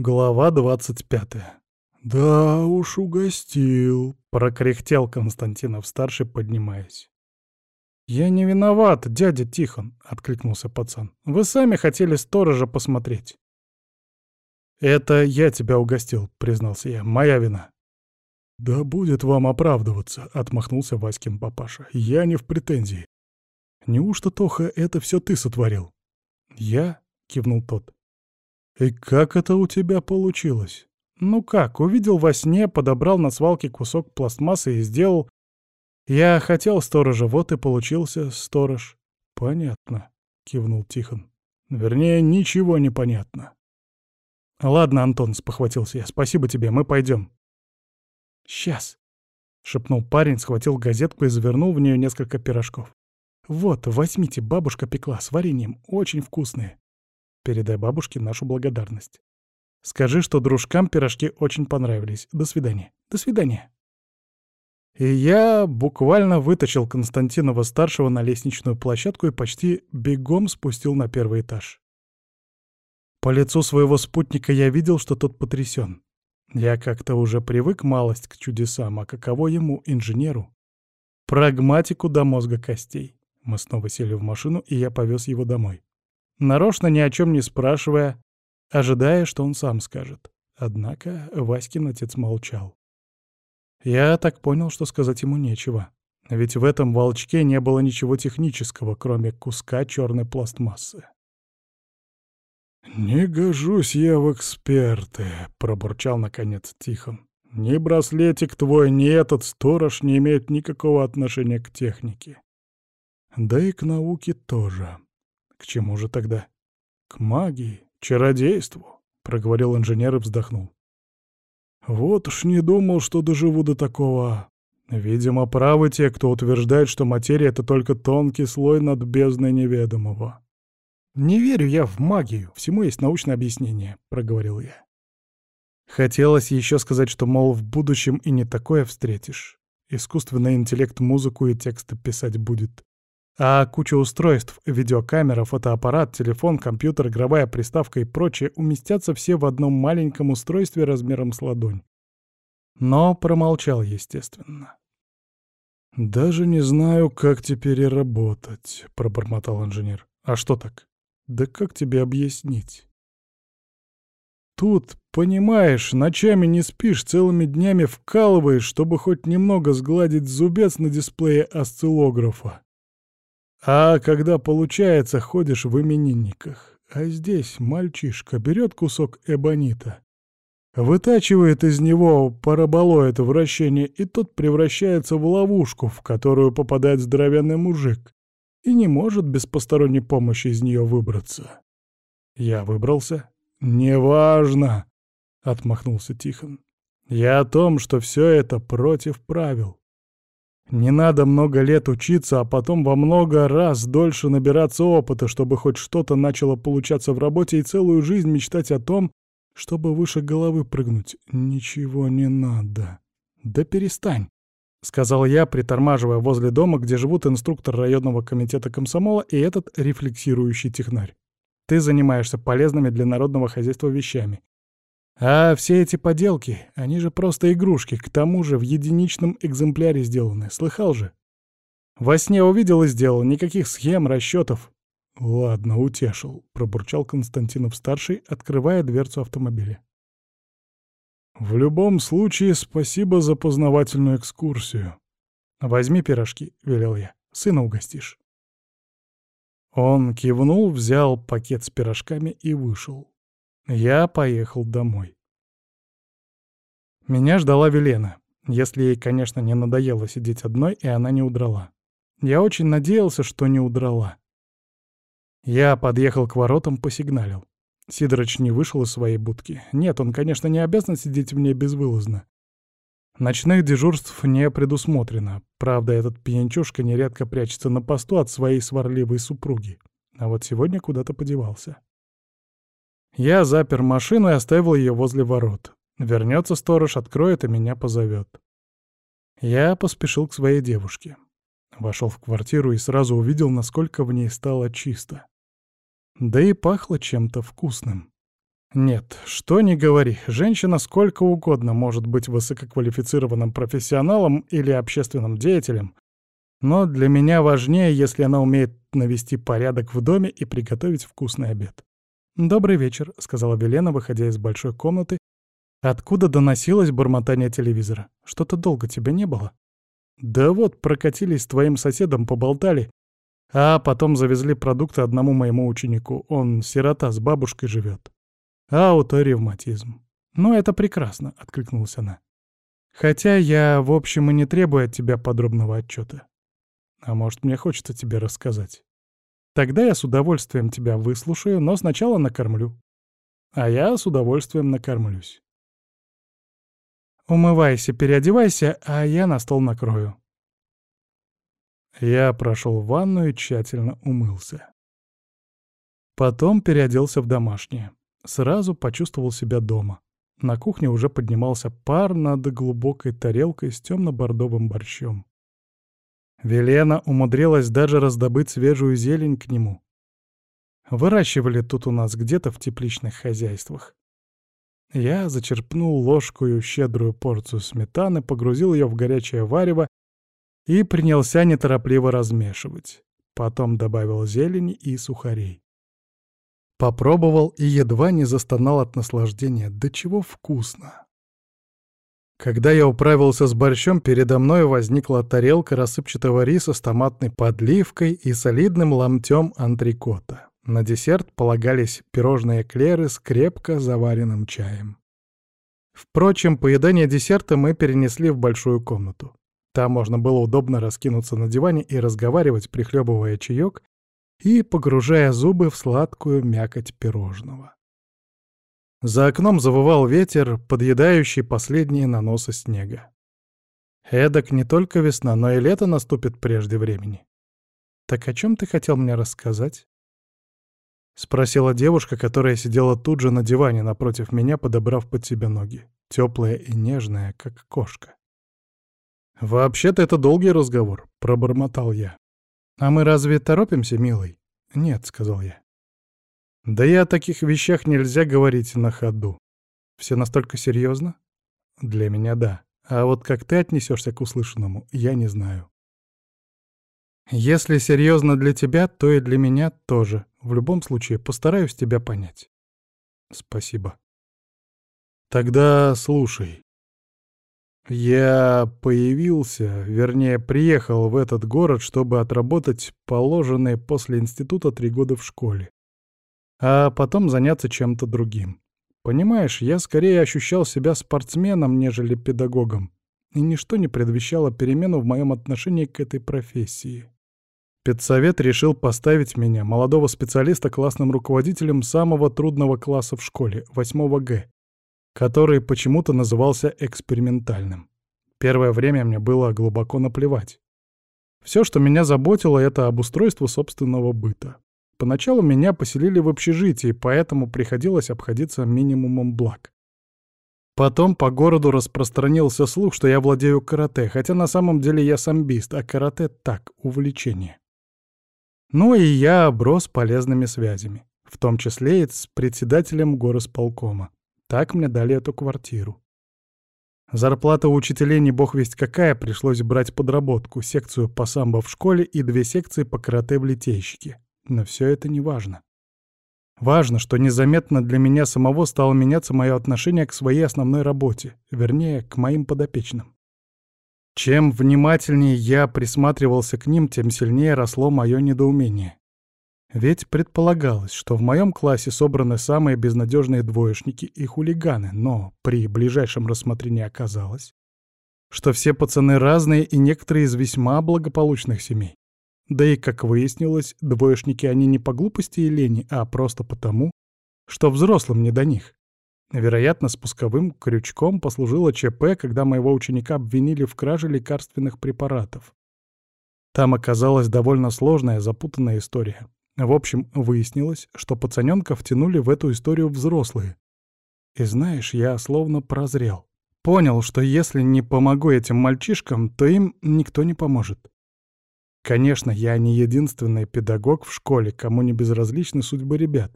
Глава двадцать пятая. «Да уж угостил», — прокряхтел Константинов-старший, поднимаясь. «Я не виноват, дядя Тихон», — откликнулся пацан. «Вы сами хотели сторожа посмотреть». «Это я тебя угостил», — признался я. «Моя вина». «Да будет вам оправдываться», — отмахнулся Васькин папаша. «Я не в претензии. Неужто, Тоха, это все ты сотворил?» «Я?» — кивнул тот. «И как это у тебя получилось?» «Ну как, увидел во сне, подобрал на свалке кусок пластмассы и сделал...» «Я хотел сторожа, вот и получился сторож». «Понятно», — кивнул Тихон. «Вернее, ничего не понятно». «Ладно, Антон», — спохватился я, — «спасибо тебе, мы пойдем». «Сейчас», — шепнул парень, схватил газетку и завернул в нее несколько пирожков. «Вот, возьмите, бабушка пекла с вареньем, очень вкусные. Передай бабушке нашу благодарность. Скажи, что дружкам пирожки очень понравились. До свидания. До свидания. И я буквально вытащил Константинова-старшего на лестничную площадку и почти бегом спустил на первый этаж. По лицу своего спутника я видел, что тот потрясен. Я как-то уже привык малость к чудесам, а каково ему, инженеру? Прагматику до мозга костей. Мы снова сели в машину, и я повез его домой нарочно ни о чем не спрашивая, ожидая, что он сам скажет. Однако Васькин отец молчал. Я так понял, что сказать ему нечего. Ведь в этом волчке не было ничего технического, кроме куска черной пластмассы. «Не гожусь я в эксперты», — пробурчал наконец Тихон. «Ни браслетик твой, ни этот сторож не имеют никакого отношения к технике. Да и к науке тоже. К чему же тогда? К магии, чародейству, проговорил инженер и вздохнул. Вот уж не думал, что доживу до такого. Видимо, правы те, кто утверждает, что материя — это только тонкий слой над бездной неведомого. «Не верю я в магию, всему есть научное объяснение», — проговорил я. Хотелось еще сказать, что, мол, в будущем и не такое встретишь. Искусственный интеллект музыку и тексты писать будет. А куча устройств — видеокамера, фотоаппарат, телефон, компьютер, игровая приставка и прочее — уместятся все в одном маленьком устройстве размером с ладонь. Но промолчал, естественно. «Даже не знаю, как теперь и работать», — пробормотал инженер. «А что так? Да как тебе объяснить?» «Тут, понимаешь, ночами не спишь, целыми днями вкалываешь, чтобы хоть немного сгладить зубец на дисплее осциллографа. А когда получается, ходишь в именинниках. А здесь мальчишка берет кусок эбонита, вытачивает из него параболоид вращение, и тот превращается в ловушку, в которую попадает здоровенный мужик, и не может без посторонней помощи из нее выбраться. Я выбрался? Неважно, — отмахнулся Тихон. Я о том, что все это против правил. Не надо много лет учиться, а потом во много раз дольше набираться опыта, чтобы хоть что-то начало получаться в работе и целую жизнь мечтать о том, чтобы выше головы прыгнуть. Ничего не надо. Да перестань, — сказал я, притормаживая возле дома, где живут инструктор районного комитета комсомола и этот рефлексирующий технарь. Ты занимаешься полезными для народного хозяйства вещами. А все эти поделки, они же просто игрушки, к тому же в единичном экземпляре сделаны, слыхал же? Во сне увидел и сделал, никаких схем, расчетов. Ладно, утешил, пробурчал Константинов-старший, открывая дверцу автомобиля. В любом случае, спасибо за познавательную экскурсию. Возьми пирожки, велел я, сына угостишь. Он кивнул, взял пакет с пирожками и вышел. Я поехал домой. Меня ждала Велена, если ей, конечно, не надоело сидеть одной, и она не удрала. Я очень надеялся, что не удрала. Я подъехал к воротам, посигналил. Сидорыч не вышел из своей будки. Нет, он, конечно, не обязан сидеть в ней безвылазно. Ночных дежурств не предусмотрено. Правда, этот пьянчушка нередко прячется на посту от своей сварливой супруги. А вот сегодня куда-то подевался. Я запер машину и оставил ее возле ворот. Вернется сторож, откроет и меня позовет. Я поспешил к своей девушке. Вошел в квартиру и сразу увидел, насколько в ней стало чисто. Да и пахло чем-то вкусным. Нет, что ни говори, женщина сколько угодно может быть высококвалифицированным профессионалом или общественным деятелем, но для меня важнее, если она умеет навести порядок в доме и приготовить вкусный обед. «Добрый вечер», — сказала Велена, выходя из большой комнаты, откуда доносилось бормотание телевизора. «Что-то долго тебя не было?» «Да вот, прокатились с твоим соседом, поболтали, а потом завезли продукты одному моему ученику. Он сирота, с бабушкой живет. Ауторевматизм». «Ну, это прекрасно», — откликнулась она. «Хотя я, в общем, и не требую от тебя подробного отчета. А может, мне хочется тебе рассказать? Тогда я с удовольствием тебя выслушаю, но сначала накормлю. А я с удовольствием накормлюсь. Умывайся, переодевайся, а я на стол накрою. Я прошел в ванну и тщательно умылся. Потом переоделся в домашнее. Сразу почувствовал себя дома. На кухне уже поднимался пар над глубокой тарелкой с темно-бордовым борщом. Велена умудрилась даже раздобыть свежую зелень к нему. Выращивали тут у нас где-то в тепличных хозяйствах. Я зачерпнул ложкою щедрую порцию сметаны, погрузил ее в горячее варево и принялся неторопливо размешивать. Потом добавил зелени и сухарей. Попробовал и едва не застонал от наслаждения. Да чего вкусно! Когда я управился с борщом, передо мной возникла тарелка рассыпчатого риса с томатной подливкой и солидным ломтем антрикота. На десерт полагались пирожные клеры с крепко заваренным чаем. Впрочем, поедание десерта мы перенесли в большую комнату. Там можно было удобно раскинуться на диване и разговаривать, прихлебывая чаек и погружая зубы в сладкую мякоть пирожного. За окном завывал ветер, подъедающий последние наносы снега. Эдак не только весна, но и лето наступит прежде времени. «Так о чем ты хотел мне рассказать?» — спросила девушка, которая сидела тут же на диване напротив меня, подобрав под себя ноги, теплая и нежная, как кошка. «Вообще-то это долгий разговор», — пробормотал я. «А мы разве торопимся, милый?» «Нет», — сказал я. Да и о таких вещах нельзя говорить на ходу. Все настолько серьезно? Для меня да. А вот как ты отнесешься к услышанному, я не знаю. Если серьезно для тебя, то и для меня тоже. В любом случае, постараюсь тебя понять. Спасибо. Тогда слушай. Я появился, вернее, приехал в этот город, чтобы отработать положенные после института три года в школе а потом заняться чем-то другим. Понимаешь, я скорее ощущал себя спортсменом, нежели педагогом, и ничто не предвещало перемену в моем отношении к этой профессии. Педсовет решил поставить меня, молодого специалиста, классным руководителем самого трудного класса в школе, 8 Г, который почему-то назывался экспериментальным. Первое время мне было глубоко наплевать. Все, что меня заботило, это обустройство собственного быта. Поначалу меня поселили в общежитии, поэтому приходилось обходиться минимумом благ. Потом по городу распространился слух, что я владею карате, хотя на самом деле я самбист, а карате — так, увлечение. Ну и я оброс полезными связями, в том числе и с председателем горосполкома. Так мне дали эту квартиру. Зарплата у учителей не бог весть какая, пришлось брать подработку, секцию по самбо в школе и две секции по карате в литейщике. Но все это не важно. Важно, что незаметно для меня самого стало меняться мое отношение к своей основной работе, вернее, к моим подопечным. Чем внимательнее я присматривался к ним, тем сильнее росло мое недоумение. Ведь предполагалось, что в моем классе собраны самые безнадежные двоечники и хулиганы, но при ближайшем рассмотрении оказалось, что все пацаны разные и некоторые из весьма благополучных семей. Да и, как выяснилось, двоечники они не по глупости и лени, а просто потому, что взрослым не до них. Вероятно, спусковым крючком послужило ЧП, когда моего ученика обвинили в краже лекарственных препаратов. Там оказалась довольно сложная, запутанная история. В общем, выяснилось, что пацанёнка втянули в эту историю взрослые. И знаешь, я словно прозрел. Понял, что если не помогу этим мальчишкам, то им никто не поможет. Конечно, я не единственный педагог в школе, кому не безразличны судьбы ребят.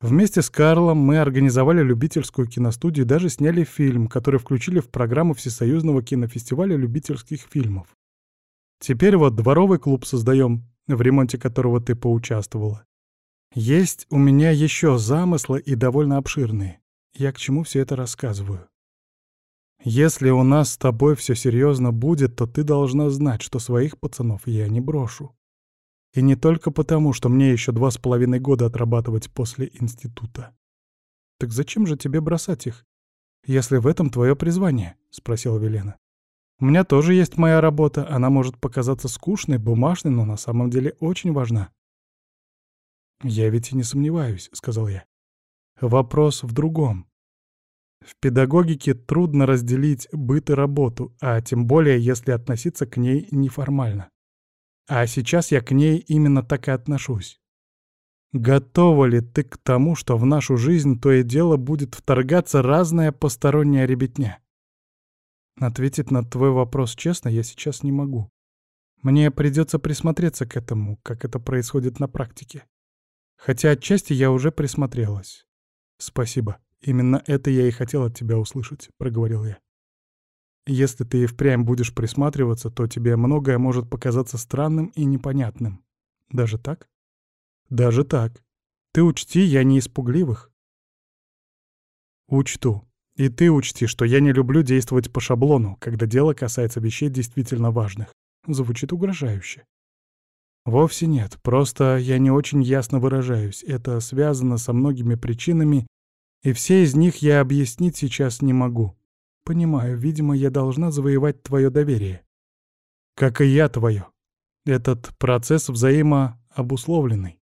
Вместе с Карлом мы организовали любительскую киностудию и даже сняли фильм, который включили в программу Всесоюзного кинофестиваля любительских фильмов. Теперь вот дворовый клуб создаем, в ремонте которого ты поучаствовала. Есть у меня еще замыслы и довольно обширные. Я к чему все это рассказываю? Если у нас с тобой все серьезно будет, то ты должна знать, что своих пацанов я не брошу. И не только потому, что мне еще два с половиной года отрабатывать после института. Так зачем же тебе бросать их, если в этом твое призвание? — спросила Велена. У меня тоже есть моя работа, она может показаться скучной, бумажной, но на самом деле очень важна. «Я ведь и не сомневаюсь», — сказал я. «Вопрос в другом. В педагогике трудно разделить быт и работу, а тем более, если относиться к ней неформально. А сейчас я к ней именно так и отношусь. Готова ли ты к тому, что в нашу жизнь то и дело будет вторгаться разная посторонняя ребятня? Ответить на твой вопрос честно я сейчас не могу. Мне придется присмотреться к этому, как это происходит на практике. Хотя отчасти я уже присмотрелась. Спасибо. Именно это я и хотел от тебя услышать, проговорил я. Если ты и впрямь будешь присматриваться, то тебе многое может показаться странным и непонятным. Даже так? Даже так. Ты учти, я не испугливых. Учту. И ты учти, что я не люблю действовать по шаблону, когда дело касается вещей действительно важных. Звучит угрожающе. Вовсе нет, просто я не очень ясно выражаюсь. Это связано со многими причинами, и все из них я объяснить сейчас не могу. Понимаю, видимо, я должна завоевать твое доверие. Как и я твое. Этот процесс взаимообусловленный.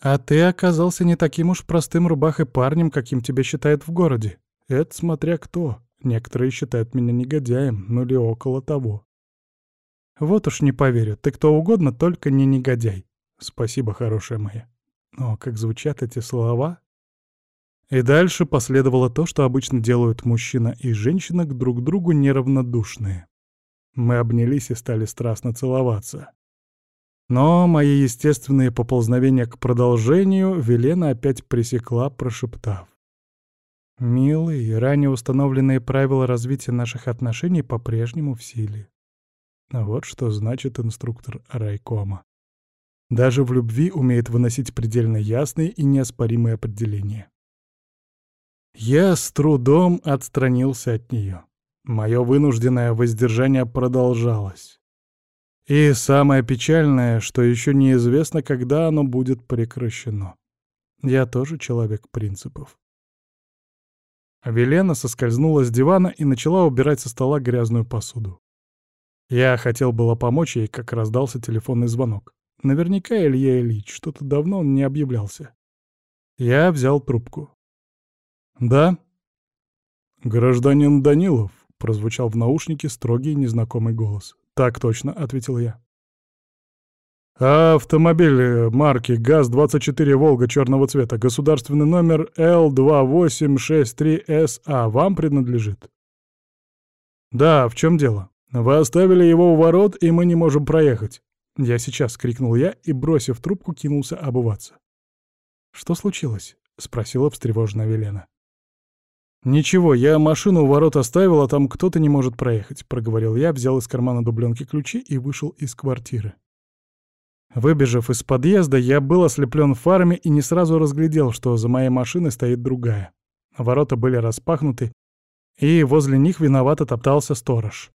А ты оказался не таким уж простым рубахой парнем, каким тебя считают в городе. Это смотря кто. Некоторые считают меня негодяем, ну или около того. Вот уж не поверю, ты кто угодно, только не негодяй. Спасибо, хорошая моя. О, как звучат эти слова. И дальше последовало то, что обычно делают мужчина и женщина к друг другу неравнодушные. Мы обнялись и стали страстно целоваться. Но мои естественные поползновения к продолжению Велена опять пресекла, прошептав. Милый, ранее установленные правила развития наших отношений по-прежнему в силе. Вот что значит инструктор райкома. Даже в любви умеет выносить предельно ясные и неоспоримые определения. Я с трудом отстранился от нее. Мое вынужденное воздержание продолжалось. И самое печальное, что еще неизвестно, когда оно будет прекращено. Я тоже человек принципов. Велена соскользнула с дивана и начала убирать со стола грязную посуду. Я хотел было помочь ей, как раздался телефонный звонок. Наверняка Илья Ильич, что-то давно он не объявлялся. Я взял трубку. «Да?» «Гражданин Данилов», — прозвучал в наушнике строгий незнакомый голос. «Так точно», — ответил я. Автомобиль э, марки ГАЗ-24 «Волга» черного цвета, государственный номер Л2863СА вам принадлежит? Да, в чем дело? Вы оставили его у ворот, и мы не можем проехать. Я сейчас, — крикнул я и, бросив трубку, кинулся обуваться. Что случилось? — спросила встревоженная Велена. «Ничего, я машину у ворот оставил, а там кто-то не может проехать», — проговорил я, взял из кармана дубленки ключи и вышел из квартиры. Выбежав из подъезда, я был ослеплен фарами и не сразу разглядел, что за моей машиной стоит другая. Ворота были распахнуты, и возле них виновато топтался сторож.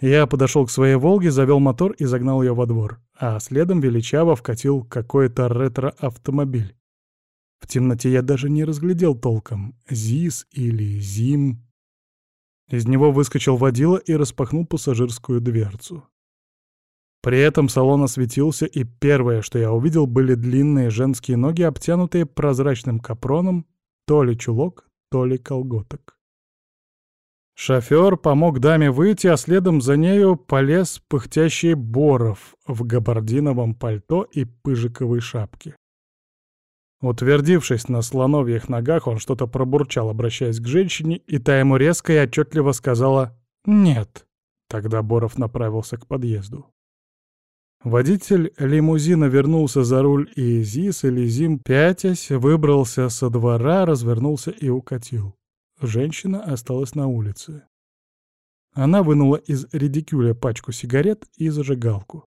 Я подошел к своей «Волге», завел мотор и загнал ее во двор, а следом величаво вкатил какой-то ретро-автомобиль. В темноте я даже не разглядел толком, ЗИС или ЗИМ. Из него выскочил водила и распахнул пассажирскую дверцу. При этом салон осветился, и первое, что я увидел, были длинные женские ноги, обтянутые прозрачным капроном, то ли чулок, то ли колготок. Шофер помог даме выйти, а следом за нею полез пыхтящий Боров в габардиновом пальто и пыжиковой шапке. Утвердившись на слоновьих ногах, он что-то пробурчал, обращаясь к женщине, и та ему резко и отчетливо сказала «нет». Тогда Боров направился к подъезду. Водитель лимузина вернулся за руль и Зис, и Лизим, пятясь, выбрался со двора, развернулся и укатил. Женщина осталась на улице. Она вынула из редикюля пачку сигарет и зажигалку.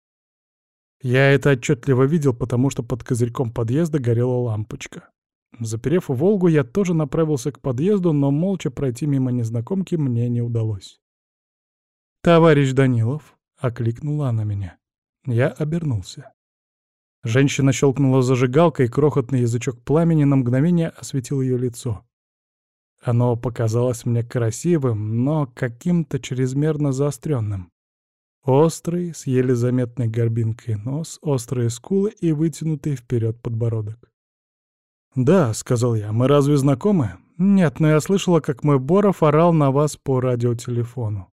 Я это отчетливо видел, потому что под козырьком подъезда горела лампочка. Заперев «Волгу», я тоже направился к подъезду, но молча пройти мимо незнакомки мне не удалось. «Товарищ Данилов», — окликнула она меня. Я обернулся. Женщина щелкнула зажигалкой, и крохотный язычок пламени на мгновение осветил ее лицо. Оно показалось мне красивым, но каким-то чрезмерно заостренным. Острый, с еле заметной горбинкой нос, острые скулы и вытянутый вперед подбородок. «Да», — сказал я, — «мы разве знакомы?» «Нет, но я слышала, как мой Боров орал на вас по радиотелефону».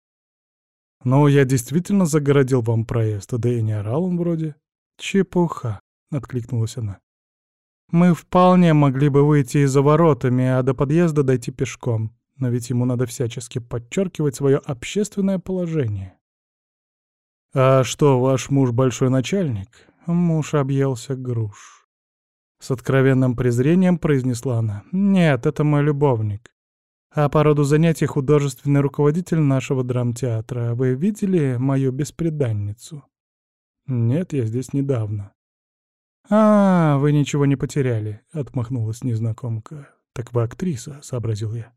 «Ну, я действительно загородил вам проезд, да и не орал он вроде». «Чепуха», — откликнулась она. «Мы вполне могли бы выйти из за воротами, а до подъезда дойти пешком, но ведь ему надо всячески подчеркивать свое общественное положение». «А что, ваш муж большой начальник?» Муж объелся груш. С откровенным презрением произнесла она. «Нет, это мой любовник а по роду занятий художественный руководитель нашего драмтеатра. Вы видели мою беспреданницу? Нет, я здесь недавно. А, вы ничего не потеряли, отмахнулась незнакомка. Так вы актриса, сообразил я.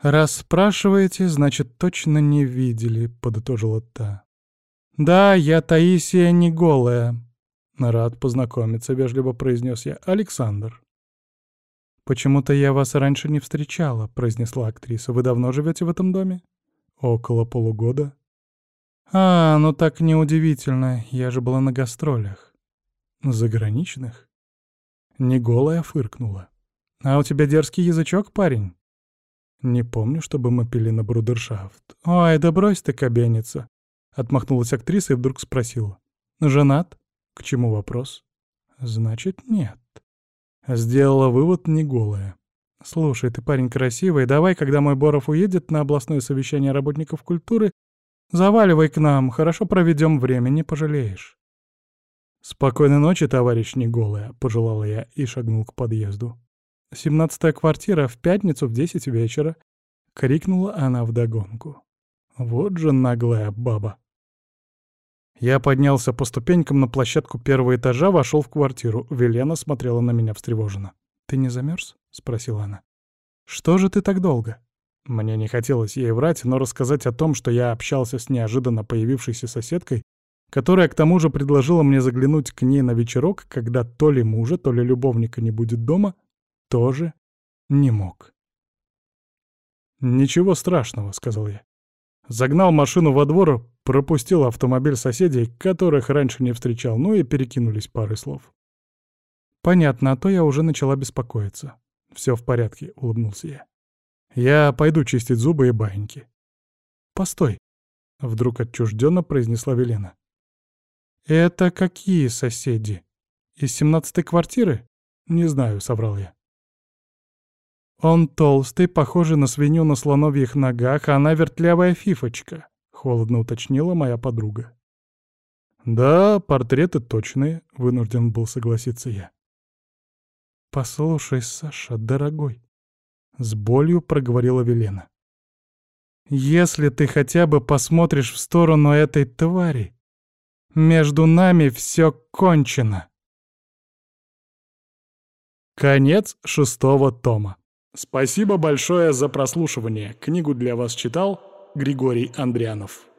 Раз спрашиваете, значит, точно не видели, подытожила та. Да, я Таисия не голая. Рад познакомиться, вежливо произнес я. Александр. «Почему-то я вас раньше не встречала», — произнесла актриса. «Вы давно живете в этом доме?» «Около полугода». «А, ну так неудивительно. Я же была на гастролях». «Заграничных?» Не голая фыркнула. «А у тебя дерзкий язычок, парень?» «Не помню, чтобы мы пили на брудершафт». «Ой, да брось ты, кабеница!» Отмахнулась актриса и вдруг спросила. «Женат?» «К чему вопрос?» «Значит, нет». Сделала вывод не голая. «Слушай, ты парень красивый, давай, когда мой Боров уедет на областное совещание работников культуры, заваливай к нам, хорошо проведем время, не пожалеешь». «Спокойной ночи, товарищ не голая», — пожелала я и шагнул к подъезду. «Семнадцатая квартира в пятницу в десять вечера», — крикнула она вдогонку. «Вот же наглая баба». Я поднялся по ступенькам на площадку первого этажа, вошел в квартиру. Велена смотрела на меня встревоженно. «Ты не замерз? спросила она. «Что же ты так долго?» Мне не хотелось ей врать, но рассказать о том, что я общался с неожиданно появившейся соседкой, которая к тому же предложила мне заглянуть к ней на вечерок, когда то ли мужа, то ли любовника не будет дома, тоже не мог. «Ничего страшного», — сказал я. Загнал машину во двор, пропустил автомобиль соседей, которых раньше не встречал, ну и перекинулись парой слов. «Понятно, а то я уже начала беспокоиться». «Все в порядке», — улыбнулся я. «Я пойду чистить зубы и баиньки». «Постой», — вдруг отчужденно произнесла Велена. «Это какие соседи? Из семнадцатой квартиры?» «Не знаю», — соврал я. Он толстый, похожий на свинью на слоновьих ногах, а она вертлявая фифочка», — холодно уточнила моя подруга. «Да, портреты точные», — вынужден был согласиться я. «Послушай, Саша, дорогой», — с болью проговорила Велена. «Если ты хотя бы посмотришь в сторону этой твари, между нами все кончено». Конец шестого тома. Спасибо большое за прослушивание. Книгу для вас читал Григорий Андрянов.